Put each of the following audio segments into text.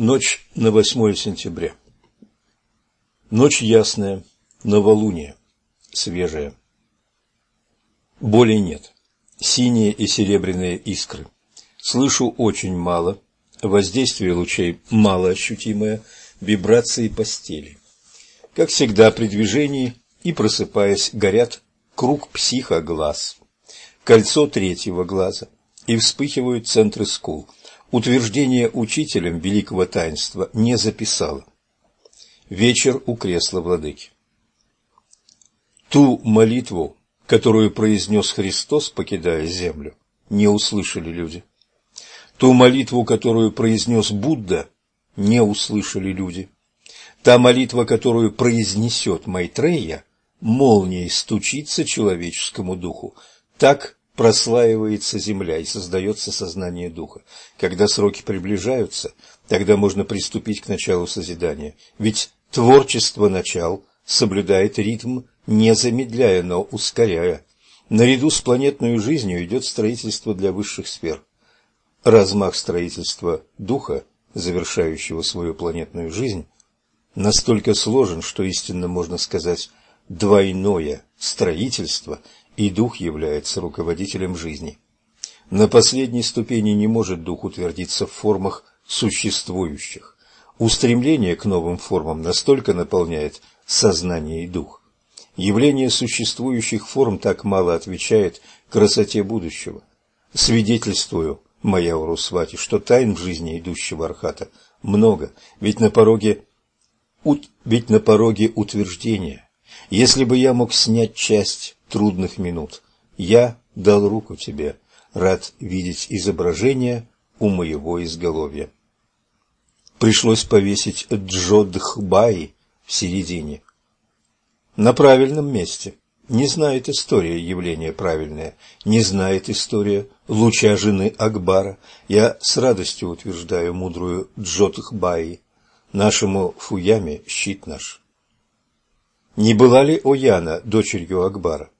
Ночь на 8 сентября. Ночь ясная, новолуние, свежая. Боли нет. Синие и серебряные искры. Слышу очень мало. Воздействие лучей мало ощутимое. Вибрации постели. Как всегда при движении и просыпаясь горят круг психоглаз, кольцо третьего глаза и вспыхивают центры скул – Утверждение учителем великого таинства не записала. Вечер у кресла владыки. Ту молитву, которую произнес Христос, покидая землю, не услышали люди. Ту молитву, которую произнес Будда, не услышали люди. Та молитва, которую произнесет Майтрея, молнией стучится человеческому духу. Так прослаивается земля и создается сознание духа. Когда сроки приближаются, тогда можно приступить к началу созидания. Ведь творчество начал соблюдает ритм, не замедляя, но ускоряя. Наряду с планетной жизнью идет строительство для высших сфер. Размах строительства духа, завершающего свою планетную жизнь, настолько сложен, что истинно можно сказать двойное строительство – и дух является руководителем жизни. На последней ступени не может дух утвердиться в формах существующих. Устремление к новым формам настолько наполняет сознание и дух. Явление существующих форм так мало отвечает красоте будущего. Свидетельствую, моя Урусвати, что тайн в жизни идущего Архата много, ведь на пороге, ведь на пороге утверждения. Если бы я мог снять часть трудных минут. Я дал руку тебе, рад видеть изображение у моего изголовья. Пришлось повесить Джодхбай в середине. На правильном месте. Не знает история явления правильное, не знает история луча жены Акбара. Я с радостью утверждаю мудрую Джотхбаи, нашему Фуяме щит наш. Не была ли Ояна дочерью Акбара?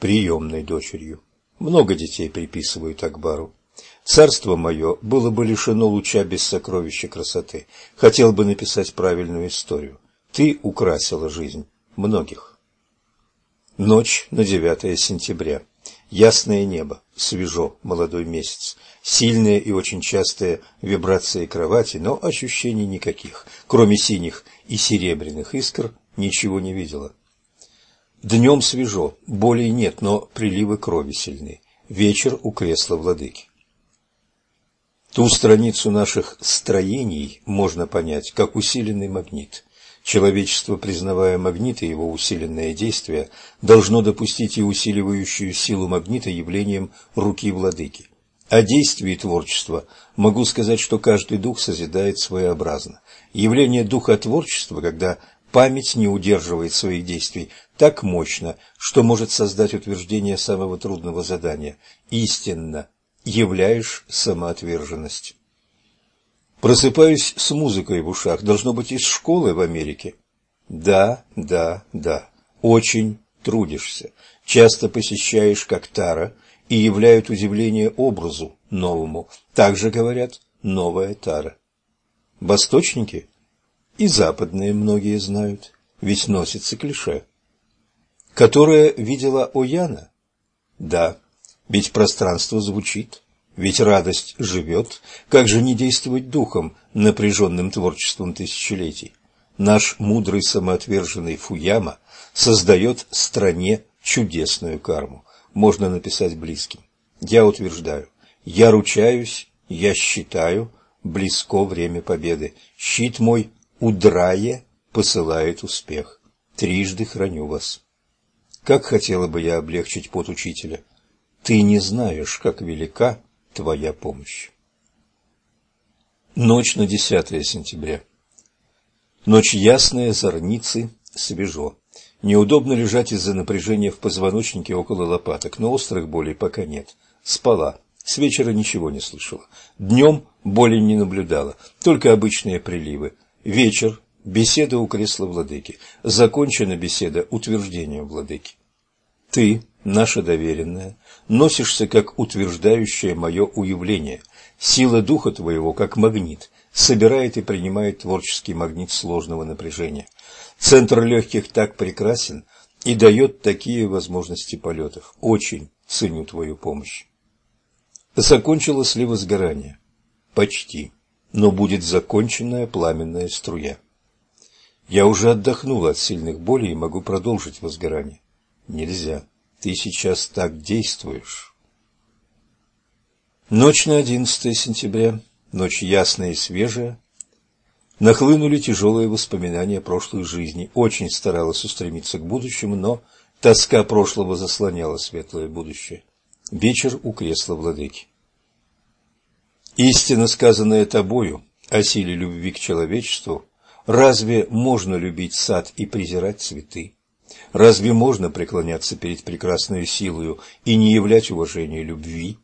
Приемной дочерью. Много детей приписывают Акбару. Царство мое было бы лишено луча без сокровища красоты. Хотел бы написать правильную историю. Ты украсила жизнь многих. Ночь на 9 сентября. Ясное небо, свежо, молодой месяц. Сильные и очень частые вибрации кровати, но ощущений никаких. Кроме синих и серебряных искр ничего не видела. Днем свежо, болей нет, но приливы крови сильны. Вечер у кресла владыки. Ту страницу наших строений можно понять как усиленный магнит. Человечество, признавая магнит и его усиленное действие, должно допустить и усиливающую силу магнита явлением руки владыки. О действии творчества могу сказать, что каждый дух созидает своеобразно. Явление духа творчества, когда память не удерживает своих действий, так мощно, что может создать утверждение самого трудного задания – истинно являешь самоотверженность. Просыпаюсь с музыкой в ушах, должно быть из школы в Америке. Да, да, да, очень трудишься, часто посещаешь как Тара и являют удивление образу новому. Также говорят «новая Тара». Восточники и западные многие знают, ведь носится клише которое видела Ояна? Да, ведь пространство звучит, ведь радость живет. Как же не действовать духом, напряженным творчеством тысячелетий? Наш мудрый самоотверженный Фуяма создает стране чудесную карму. Можно написать близким. Я утверждаю, я ручаюсь, я считаю, близко время победы. Щит мой, удрая, посылает успех. Трижды храню вас. Как хотела бы я облегчить пот учителя. Ты не знаешь, как велика твоя помощь. Ночь на 10 сентября. Ночь ясная, зорницы, свежо. Неудобно лежать из-за напряжения в позвоночнике около лопаток, но острых болей пока нет. Спала. С вечера ничего не слышала. Днем боли не наблюдала, только обычные приливы. Вечер, Беседа у кресла владыки. Закончена беседа утверждением владыки. Ты, наша доверенная, носишься как утверждающее мое уявление. Сила духа твоего, как магнит, собирает и принимает творческий магнит сложного напряжения. Центр легких так прекрасен и дает такие возможности полетов. Очень ценю твою помощь. Закончилось ли возгорание? Почти. Но будет законченная пламенная струя. Я уже отдохнул от сильных болей и могу продолжить возгорание. Нельзя. Ты сейчас так действуешь. Ночь на 11 сентября, ночь ясная и свежая. Нахлынули тяжелые воспоминания прошлой жизни. Очень старалась устремиться к будущему, но тоска прошлого заслоняла светлое будущее. Вечер у кресла владыки. Истина, сказанная тобою о силе любви к человечеству, разве можно любить сад и презирать цветы? Разве можно преклоняться перед прекрасной силою и не являть уважения любви?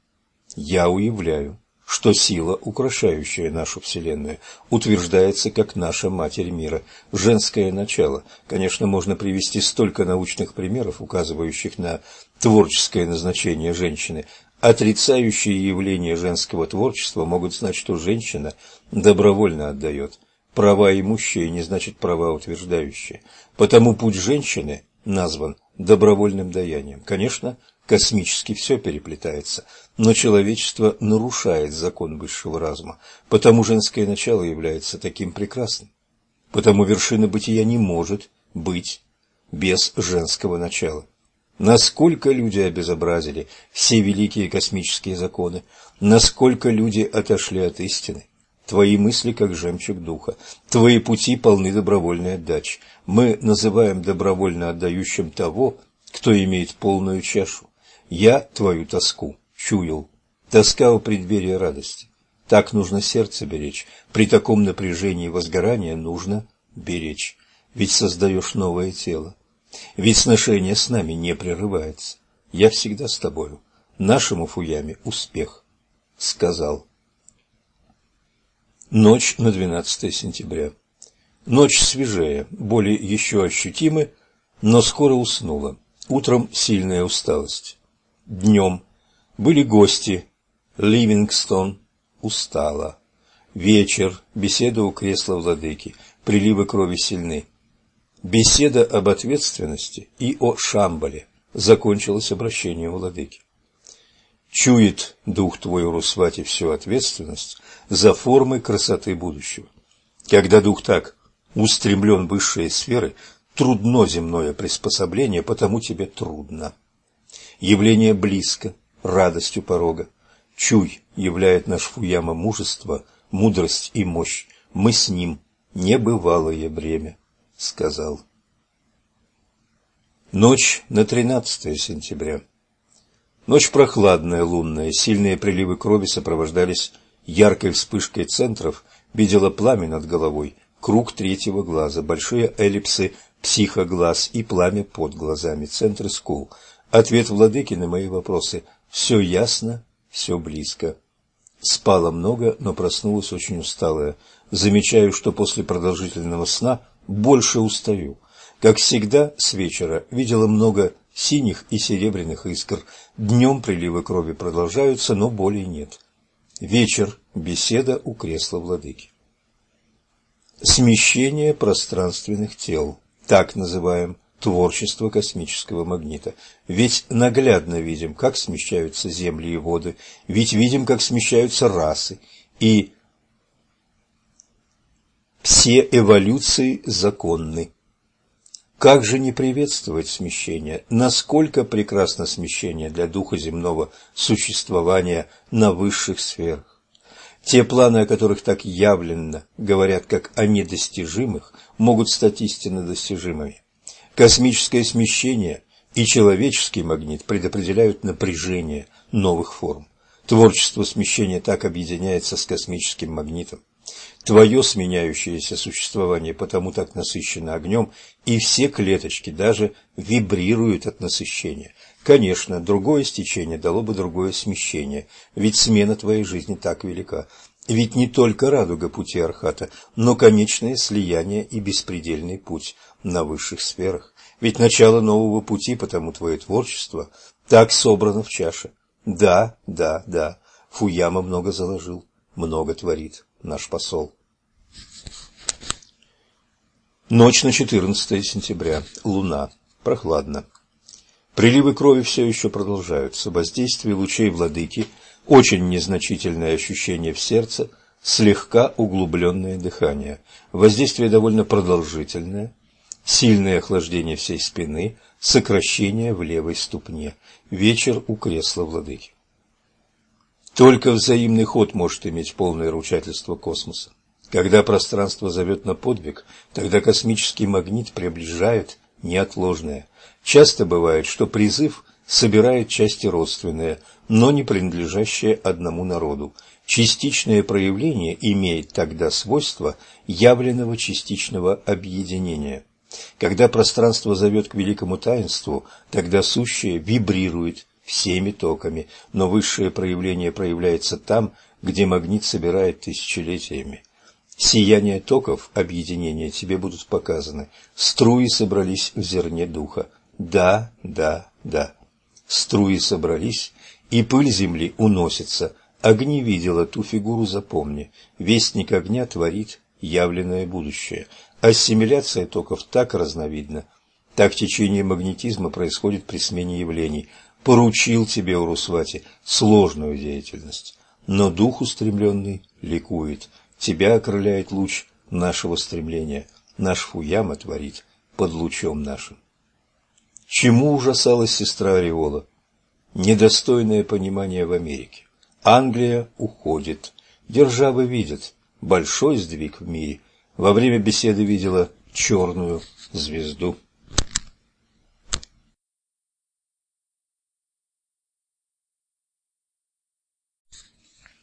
Я уявляю, что сила, украшающая нашу Вселенную, утверждается как наша Матерь мира, женское начало. Конечно, можно привести столько научных примеров, указывающих на творческое назначение женщины. Отрицающие явления женского творчества могут знать, что женщина добровольно отдает. Права имущие не значит права утверждающие. Потому путь женщины назван добровольным даянием. Конечно, космически все переплетается, но человечество нарушает закон высшего разума, потому женское начало является таким прекрасным. Потому вершина бытия не может быть без женского начала. Насколько люди обезобразили все великие космические законы, насколько люди отошли от истины. Твои мысли, как жемчуг духа. Твои пути полны добровольной отдачи. Мы называем добровольно отдающим того, кто имеет полную чашу. Я твою тоску чуял. Тоска у преддверия радости. Так нужно сердце беречь. При таком напряжении возгорания нужно беречь. Ведь создаешь новое тело. Ведь сношение с нами не прерывается. Я всегда с тобою. Нашему Фуяме успех. Сказал. Ночь на 12 сентября. Ночь свежая, боли еще ощутимы, но скоро уснула. Утром сильная усталость. Днем были гости. Ливингстон устала. Вечер, беседа у кресла владыки, приливы крови сильны. Беседа об ответственности и о Шамбале закончилась обращением владыки. Чует дух твой, Урусвати, всю ответственность за формы красоты будущего. Когда дух так устремлен в высшие сферы, трудно земное приспособление, потому тебе трудно. Явление близко, радостью порога. Чуй являет наш Фуяма мужество, мудрость и мощь. Мы с ним небывалое бремя, сказал. Ночь на 13 сентября. Ночь прохладная, лунная, сильные приливы крови сопровождались яркой вспышкой центров, видела пламя над головой, круг третьего глаза, большие эллипсы психоглаз и пламя под глазами, центры скул. Ответ владыки на мои вопросы «все ясно, все близко». Спала много, но проснулась очень усталая. Замечаю, что после продолжительного сна больше устаю. Как всегда, с вечера видела много синих и серебряных искр. Днем приливы крови продолжаются, но боли нет. Вечер. Беседа у кресла владыки. Смещение пространственных тел. Так называем творчество космического магнита. Ведь наглядно видим, как смещаются земли и воды, ведь видим, как смещаются расы, и все эволюции законны. Как же не приветствовать смещение? Насколько прекрасно смещение для духа земного существования на высших сферах? Те планы, о которых так явленно говорят как о недостижимых, могут стать истинно достижимыми. Космическое смещение и человеческий магнит предопределяют напряжение новых форм. Творчество смещения так объединяется с космическим магнитом. Твое сменяющееся существование потому так насыщено огнем, и все клеточки даже вибрируют от насыщения. Конечно, другое стечение дало бы другое смещение, ведь смена твоей жизни так велика. Ведь не только радуга пути Архата, но конечное слияние и беспредельный путь на высших сферах. Ведь начало нового пути, потому твое творчество так собрано в чаше. Да, да, да, Фуяма много заложил, много творит наш посол. Ночь на 14 сентября. Луна. Прохладно. Приливы крови все еще продолжаются. Воздействие лучей владыки, очень незначительное ощущение в сердце, слегка углубленное дыхание. Воздействие довольно продолжительное, сильное охлаждение всей спины, сокращение в левой ступне. Вечер у кресла владыки. Только взаимный ход может иметь полное ручательство космоса. Когда пространство зовет на подвиг, тогда космический магнит приближает неотложное. Часто бывает, что призыв собирает части родственные, но не принадлежащие одному народу. Частичное проявление имеет тогда свойство явленного частичного объединения. Когда пространство зовет к великому таинству, тогда сущее вибрирует всеми токами, но высшее проявление проявляется там, где магнит собирает тысячелетиями. Сияние токов объединения тебе будут показаны. Струи собрались в зерне духа. Да, да, да. Струи собрались, и пыль земли уносится. Огни видела, ту фигуру запомни. Вестник огня творит явленное будущее. Ассимиляция токов так разновидна. Так течение магнетизма происходит при смене явлений. Поручил тебе, Урусвати, сложную деятельность, но дух устремленный ликует – Тебя окрыляет луч нашего стремления. Наш Фуяма творит под лучом нашим. Чему ужасалась сестра Ореола? Недостойное понимание в Америке. Англия уходит. Державы видят. Большой сдвиг в мире. Во время беседы видела черную звезду.